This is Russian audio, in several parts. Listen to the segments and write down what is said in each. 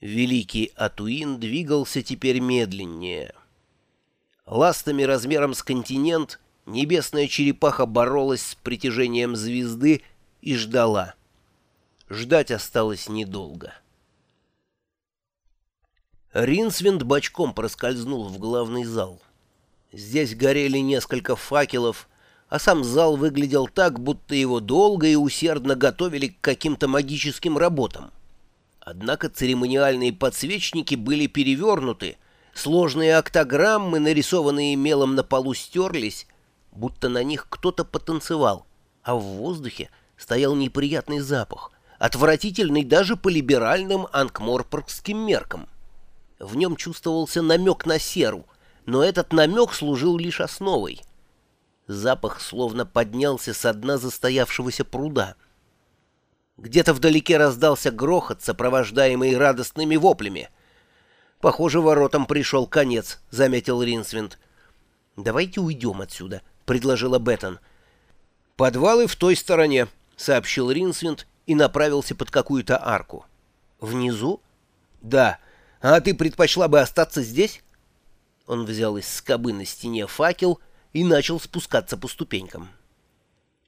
Великий Атуин двигался теперь медленнее. Ластами размером с континент небесная черепаха боролась с притяжением звезды и ждала. Ждать осталось недолго. Ринсвинд бочком проскользнул в главный зал. Здесь горели несколько факелов, а сам зал выглядел так, будто его долго и усердно готовили к каким-то магическим работам. Однако церемониальные подсвечники были перевернуты, сложные октограммы, нарисованные мелом на полу, стерлись, будто на них кто-то потанцевал, а в воздухе стоял неприятный запах, отвратительный даже по либеральным анкморпоргским меркам. В нем чувствовался намек на серу, но этот намек служил лишь основой. Запах словно поднялся со дна застоявшегося пруда — где-то вдалеке раздался грохот, сопровождаемый радостными воплями. «Похоже, воротам пришел конец», — заметил Ринсвинд. «Давайте уйдем отсюда», — предложила Беттон. «Подвалы в той стороне», — сообщил Ринсвинд и направился под какую-то арку. «Внизу?» «Да. А ты предпочла бы остаться здесь?» Он взял из скобы на стене факел и начал спускаться по ступенькам.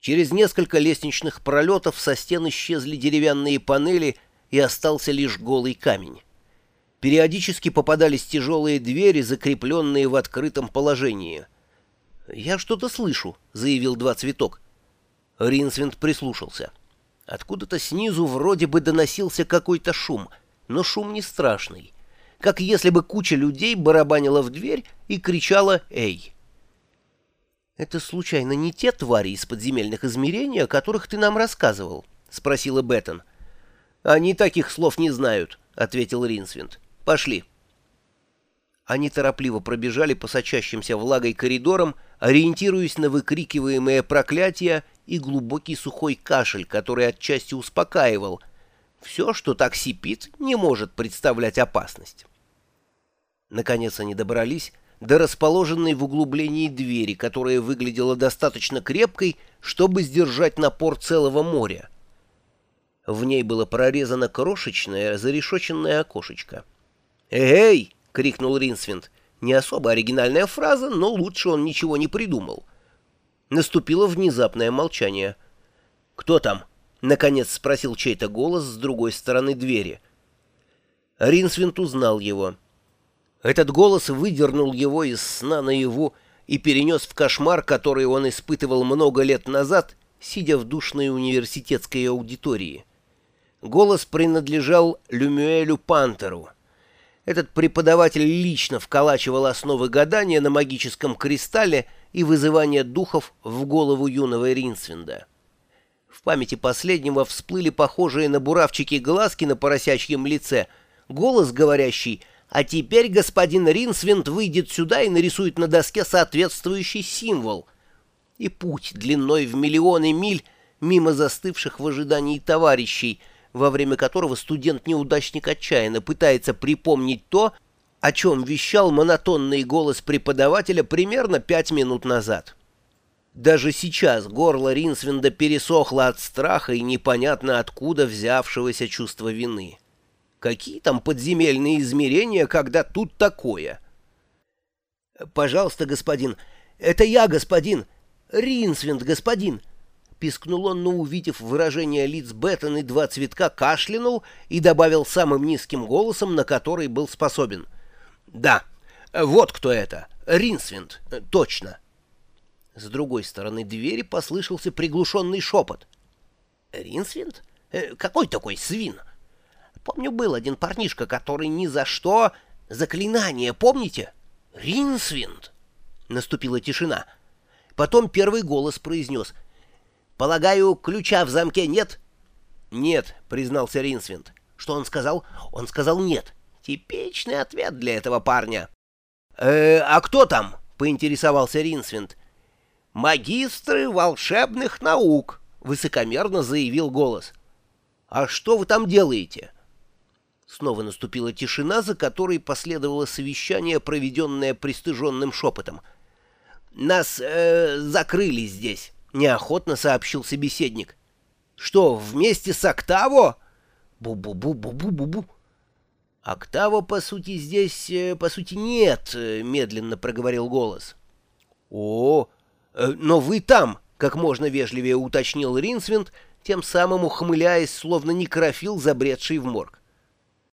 Через несколько лестничных пролетов со стен исчезли деревянные панели, и остался лишь голый камень. Периодически попадались тяжелые двери, закрепленные в открытом положении. «Я что-то слышу», — заявил два цветок. Ринсвинд прислушался. Откуда-то снизу вроде бы доносился какой-то шум, но шум не страшный. Как если бы куча людей барабанила в дверь и кричала «Эй!». «Это, случайно, не те твари из подземельных измерений, о которых ты нам рассказывал?» — спросила Беттон. «Они таких слов не знают», — ответил Ринсвинд. «Пошли». Они торопливо пробежали по сочащимся влагой коридорам, ориентируясь на выкрикиваемые проклятия и глубокий сухой кашель, который отчасти успокаивал. Все, что так сипит, не может представлять опасность. Наконец они добрались до расположенной в углублении двери, которая выглядела достаточно крепкой, чтобы сдержать напор целого моря. В ней было прорезано крошечное зарешоченное окошечко. «Эй!» — крикнул Ринсвинд. Не особо оригинальная фраза, но лучше он ничего не придумал. Наступило внезапное молчание. «Кто там?» — наконец спросил чей-то голос с другой стороны двери. Ринсвинд узнал его. Этот голос выдернул его из сна наяву и перенес в кошмар, который он испытывал много лет назад, сидя в душной университетской аудитории. Голос принадлежал Люмюэлю Пантеру. Этот преподаватель лично вколачивал основы гадания на магическом кристалле и вызывания духов в голову юного Ринсвинда. В памяти последнего всплыли похожие на буравчики глазки на поросячьем лице, голос, говорящий — а теперь господин Ринсвинд выйдет сюда и нарисует на доске соответствующий символ. И путь длиной в миллионы миль мимо застывших в ожидании товарищей, во время которого студент-неудачник отчаянно пытается припомнить то, о чем вещал монотонный голос преподавателя примерно пять минут назад. Даже сейчас горло Ринсвинда пересохло от страха и непонятно откуда взявшегося чувства вины. Какие там подземельные измерения, когда тут такое? «Пожалуйста, господин. Это я, господин. Ринсвинд, господин». Пискнул он, но, увидев выражение лиц Беттон и два цветка, кашлянул и добавил самым низким голосом, на который был способен. «Да, вот кто это. Ринсвинд. Точно». С другой стороны двери послышался приглушенный шепот. «Ринсвинд? Э, какой такой свин?» Помню, был один парнишка, который ни за что... Заклинание, помните? Ринсвинд. Наступила тишина. Потом первый голос произнес. «Полагаю, ключа в замке нет?» «Нет», — признался Ринсвинд. «Что он сказал?» «Он сказал нет». Типичный ответ для этого парня. «Э, а кто там?» — поинтересовался Ринсвинд. «Магистры волшебных наук», — высокомерно заявил голос. «А что вы там делаете?» Снова наступила тишина, за которой последовало совещание, проведенное пристыженным шепотом. «Нас э, закрыли здесь», — неохотно сообщил собеседник. «Что, вместе с Октаво?» «Бу-бу-бу-бу-бу-бу-бу». «Октава, по сути, здесь, э, по сути, нет», — медленно проговорил голос. «О, но вы там», — как можно вежливее уточнил Ринсвинд, тем самым ухмыляясь, словно некрофил, забредший в морг.